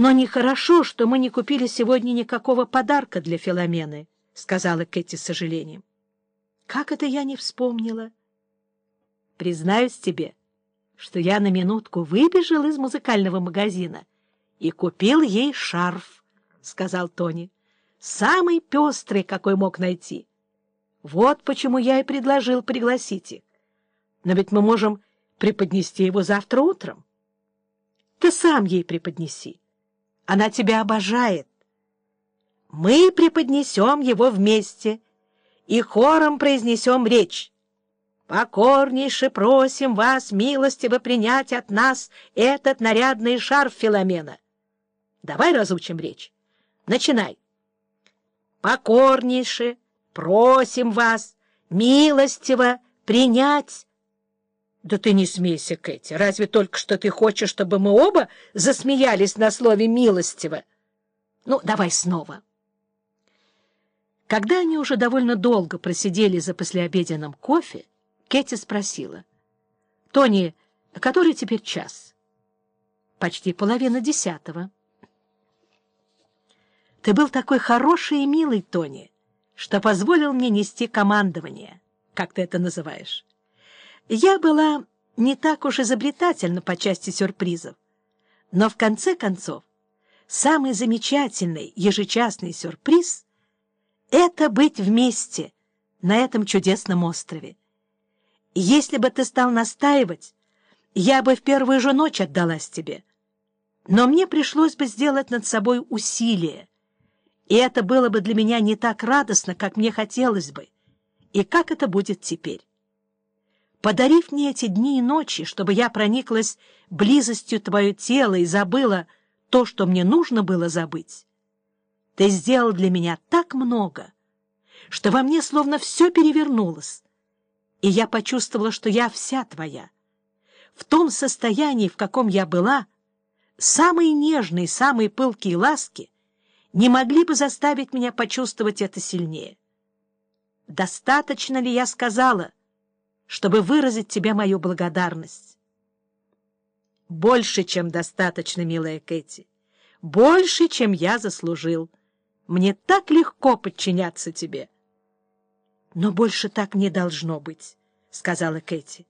Но нехорошо, что мы не купили сегодня никакого подарка для Филомены, — сказала Кэти с сожалением. — Как это я не вспомнила? — Признаюсь тебе, что я на минутку выбежал из музыкального магазина и купил ей шарф, — сказал Тони. — Самый пестрый, какой мог найти. Вот почему я и предложил пригласить их. Но ведь мы можем преподнести его завтра утром. Ты сам ей преподнеси. Она тебя обожает. Мы преподнесем его вместе и хором произнесем речь. Покорнейше просим вас милостиво принять от нас этот нарядный шарф Филомена. Давай разучим речь. Начинай. Покорнейше просим вас милостиво принять да ты не смейся, Кэти. Разве только что ты хочешь, чтобы мы оба засмеялись на слове «милостиво»? Ну, давай снова. Когда они уже довольно долго просидели за послеобеденным кофе, Кэти спросила. — Тони, который теперь час? — Почти половина десятого. — Ты был такой хороший и милый, Тони, что позволил мне нести командование, как ты это называешь. Я была не так уж изобретательна по части сюрпризов, но в конце концов самый замечательный ежечасный сюрприз — это быть вместе на этом чудесном острове. Если бы ты стал настаивать, я бы в первую же ночь отдалась тебе. Но мне пришлось бы сделать над собой усилие, и это было бы для меня не так радостно, как мне хотелось бы, и как это будет теперь подарив мне эти дни и ночи, чтобы я прониклась близостью твое тело и забыла то, что мне нужно было забыть. Ты сделал для меня так много, что во мне словно все перевернулось, и я почувствовала, что я вся твоя. В том состоянии, в каком я была, самые нежные, самые пылкие ласки не могли бы заставить меня почувствовать это сильнее. Достаточно ли я сказала — чтобы выразить тебе мою благодарность. Больше, чем достаточно, милая Кэти. Больше, чем я заслужил. Мне так легко подчиняться тебе. Но больше так не должно быть, — сказала Кэти.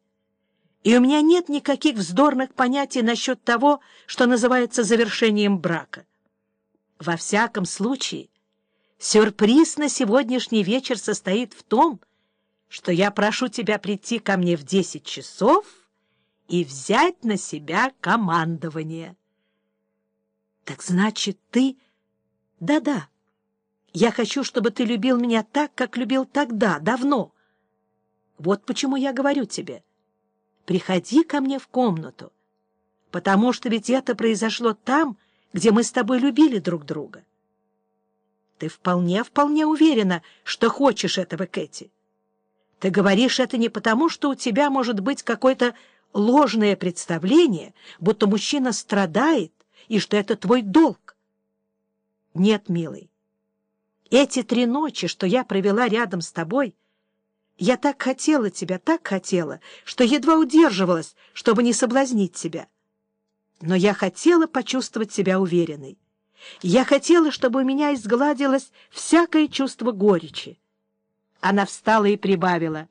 И у меня нет никаких вздорных понятий насчет того, что называется завершением брака. Во всяком случае, сюрприз на сегодняшний вечер состоит в том, что я прошу тебя прийти ко мне в десять часов и взять на себя командование. — Так значит, ты... Да-да. Я хочу, чтобы ты любил меня так, как любил тогда, давно. Вот почему я говорю тебе. Приходи ко мне в комнату, потому что ведь это произошло там, где мы с тобой любили друг друга. Ты вполне-вполне уверена, что хочешь этого, Кэти. Ты говоришь это не потому, что у тебя может быть какое-то ложное представление, будто мужчина страдает и что это твой долг. Нет, милый, эти три ночи, что я провела рядом с тобой, я так хотела тебя, так хотела, что едва удерживалась, чтобы не соблазнить тебя. Но я хотела почувствовать себя уверенной. Я хотела, чтобы у меня изгладилось всякое чувство горечи. Она встала и прибавила.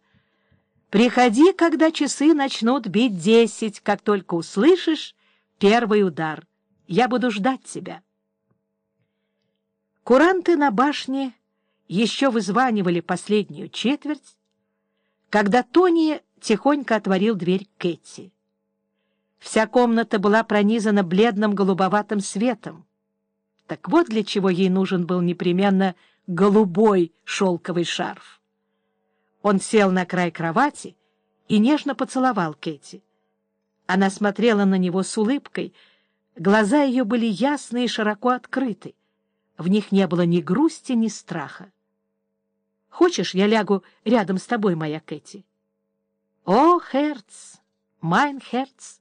«Приходи, когда часы начнут бить десять, как только услышишь первый удар. Я буду ждать тебя». Куранты на башне еще вызванивали последнюю четверть, когда Тони тихонько отворил дверь Кэти. Вся комната была пронизана бледным голубоватым светом. Так вот для чего ей нужен был непременно голубой шелковый шарф. Он сел на край кровати и нежно поцеловал Кэти. Она смотрела на него с улыбкой, глаза ее были ясные и широко открыты. В них не было ни грусти, ни страха. — Хочешь, я лягу рядом с тобой, моя Кэти? — О, Херц, майн Херц!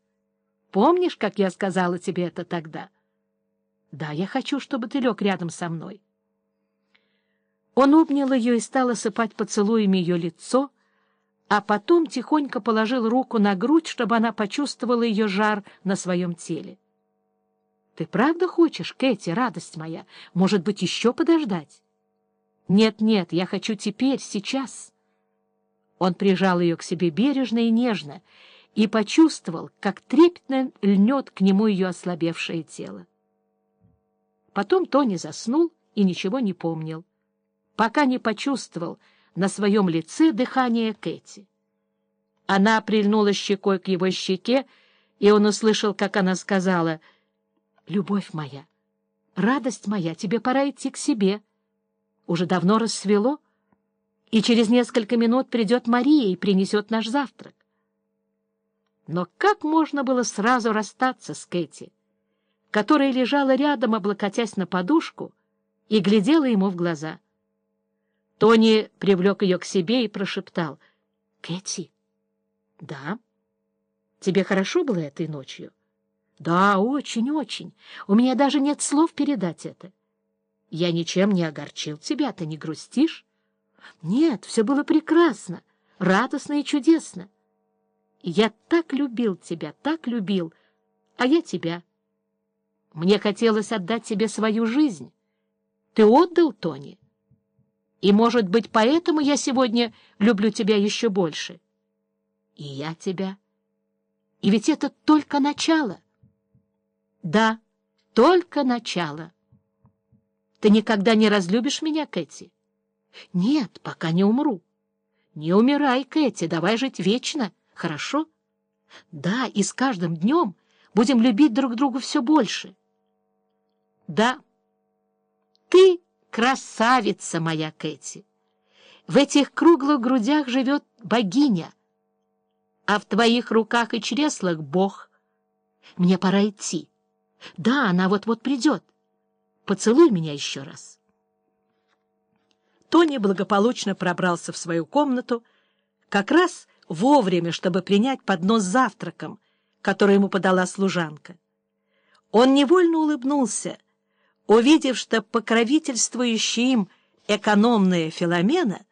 Помнишь, как я сказала тебе это тогда? — Да, я хочу, чтобы ты лег рядом со мной. Он обнял ее и стал осыпать поцелуями ее лицо, а потом тихонько положил руку на грудь, чтобы она почувствовала ее жар на своем теле. Ты правда хочешь, Кэти, радость моя? Может быть, еще подождать? Нет, нет, я хочу теперь, сейчас. Он прижал ее к себе бережно и нежно и почувствовал, как трепетно льнет к нему ее ослабевшее тело. Потом Тони заснул и ничего не помнил, пока не почувствовал на своем лице дыхание Кэти. Она прильнула щекой к его щеке, и он услышал, как она сказала, «Любовь моя, радость моя, тебе пора идти к себе. Уже давно рассвело, и через несколько минут придет Мария и принесет наш завтрак». Но как можно было сразу расстаться с Кэти, которая лежала рядом, облокотясь на подушку, и глядела ему в глаза? Тони привлек ее к себе и прошептал, «Кэти». — Да. — Тебе хорошо было этой ночью? — Да, очень-очень. У меня даже нет слов передать это. Я ничем не огорчил тебя, ты не грустишь? — Нет, все было прекрасно, радостно и чудесно. Я так любил тебя, так любил, а я тебя. Мне хотелось отдать тебе свою жизнь. Ты отдал, Тони? И, может быть, поэтому я сегодня люблю тебя еще больше. — и я тебя. И ведь это только начало. Да, только начало. Ты никогда не разлюбишь меня, Кэти? Нет, пока не умру. Не умирай, Кэти, давай жить вечно, хорошо? Да, и с каждым днем будем любить друг друга все больше. Да, ты красавица моя, Кэти. В этих круглых грудях живет богиня, а в твоих руках и чреслах Бог. Мне пора идти. Да, она вот-вот придет. Поцелуй меня еще раз. Тони благополучно пробрался в свою комнату, как раз вовремя, чтобы принять поднос с завтраком, который ему подала служанка. Он невольно улыбнулся, увидев, что покровительствующая им экономная Филомена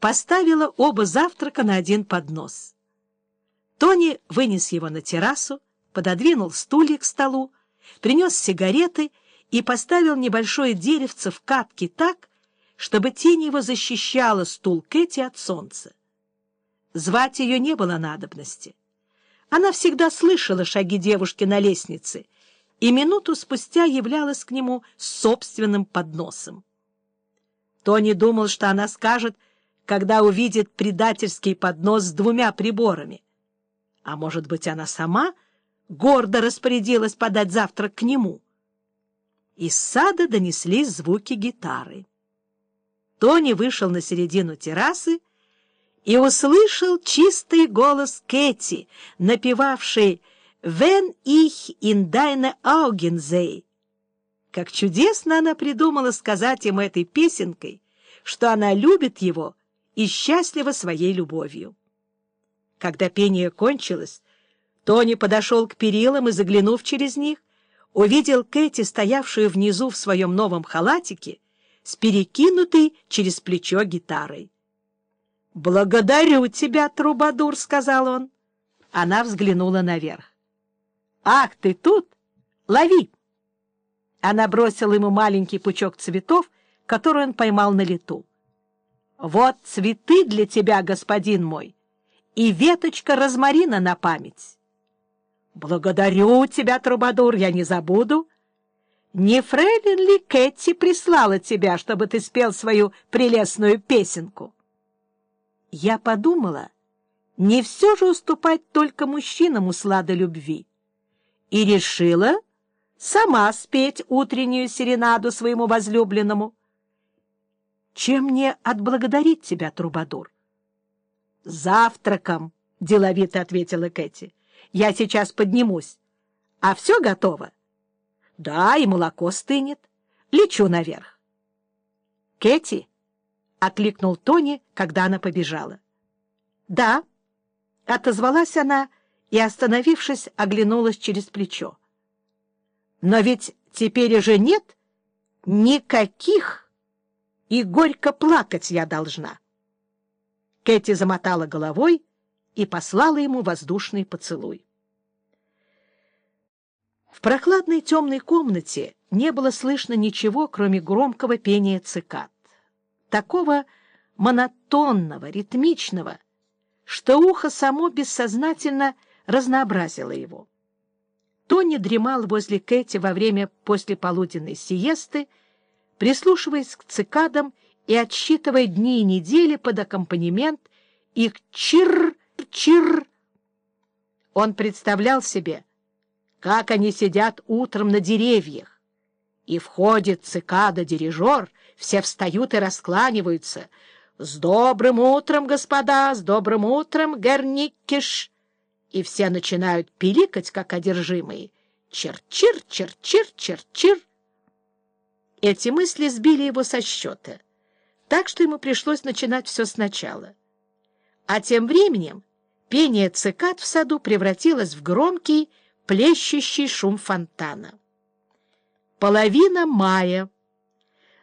поставила оба завтрака на один поднос. Тони вынес его на террасу, пододвинул стулья к столу, принес сигареты и поставил небольшое деревце в катке так, чтобы тень его защищала стул Кэти от солнца. Звать ее не было надобности. Она всегда слышала шаги девушки на лестнице и минуту спустя являлась к нему с собственным подносом. Тони думал, что она скажет, когда увидит предательский поднос с двумя приборами — а может быть, она сама гордо распорядилась подать завтрак к нему? Из сада донеслись звуки гитары. Тони вышел на середину террасы и услышал чистый голос Кэти, напевавший «Wenn ich in sehe». Как чудесно она придумала сказать ему этой песенкой, что она любит его и счастлива своей любовью. Когда пение кончилось, Тони подошел к перилам и, заглянув через них, увидел Кэти, стоявшую внизу в своем новом халатике, с перекинутой через плечо гитарой. — Благодарю тебя, Трубадур, — сказал он. Она взглянула наверх. — Ах, ты тут? Лови! Она бросила ему маленький пучок цветов, который он поймал на лету. — Вот цветы для тебя, господин мой! и веточка розмарина на память. Благодарю тебя, Трубадур, я не забуду. Не фрейлин ли Кэти прислала тебя, чтобы ты спел свою прелестную песенку? Я подумала, не все же уступать только мужчинам у слады любви, и решила сама спеть утреннюю серенаду своему возлюбленному. Чем мне отблагодарить тебя, Трубадур? «Завтраком», — деловито ответила Кэти. «Я сейчас поднимусь. А все готово?» «Да, и молоко стынет. Лечу наверх». «Кэти?» — окликнул Тони, когда она побежала. «Да», — отозвалась она и, остановившись, оглянулась через плечо. «Но ведь теперь уже нет никаких, и горько плакать я должна». Кэти замотала головой и послала ему воздушный поцелуй. В прохладной темной комнате не было слышно ничего, кроме громкого пения цикад. Такого монотонного, ритмичного, что ухо само бессознательно разнообразило его. Тони дремал возле Кэти во время послеполуденной сиесты, прислушиваясь к цикадам и отсчитывая дни и недели под аккомпанемент их чир-чир. Он представлял себе, как они сидят утром на деревьях, и входит цикада-дирижер, все встают и раскланиваются. «С добрым утром, господа! С добрым утром, Герникиш!» И все начинают пиликать, как одержимые. Чер-чир, чер-чир, чер-чир. Эти мысли сбили его со счета, так что ему пришлось начинать все сначала. А тем временем пение цикад в саду превратилось в громкий, плещущий шум фонтана. Половина мая.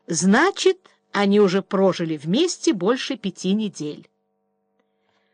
Значит, они уже прожили вместе больше пяти недель.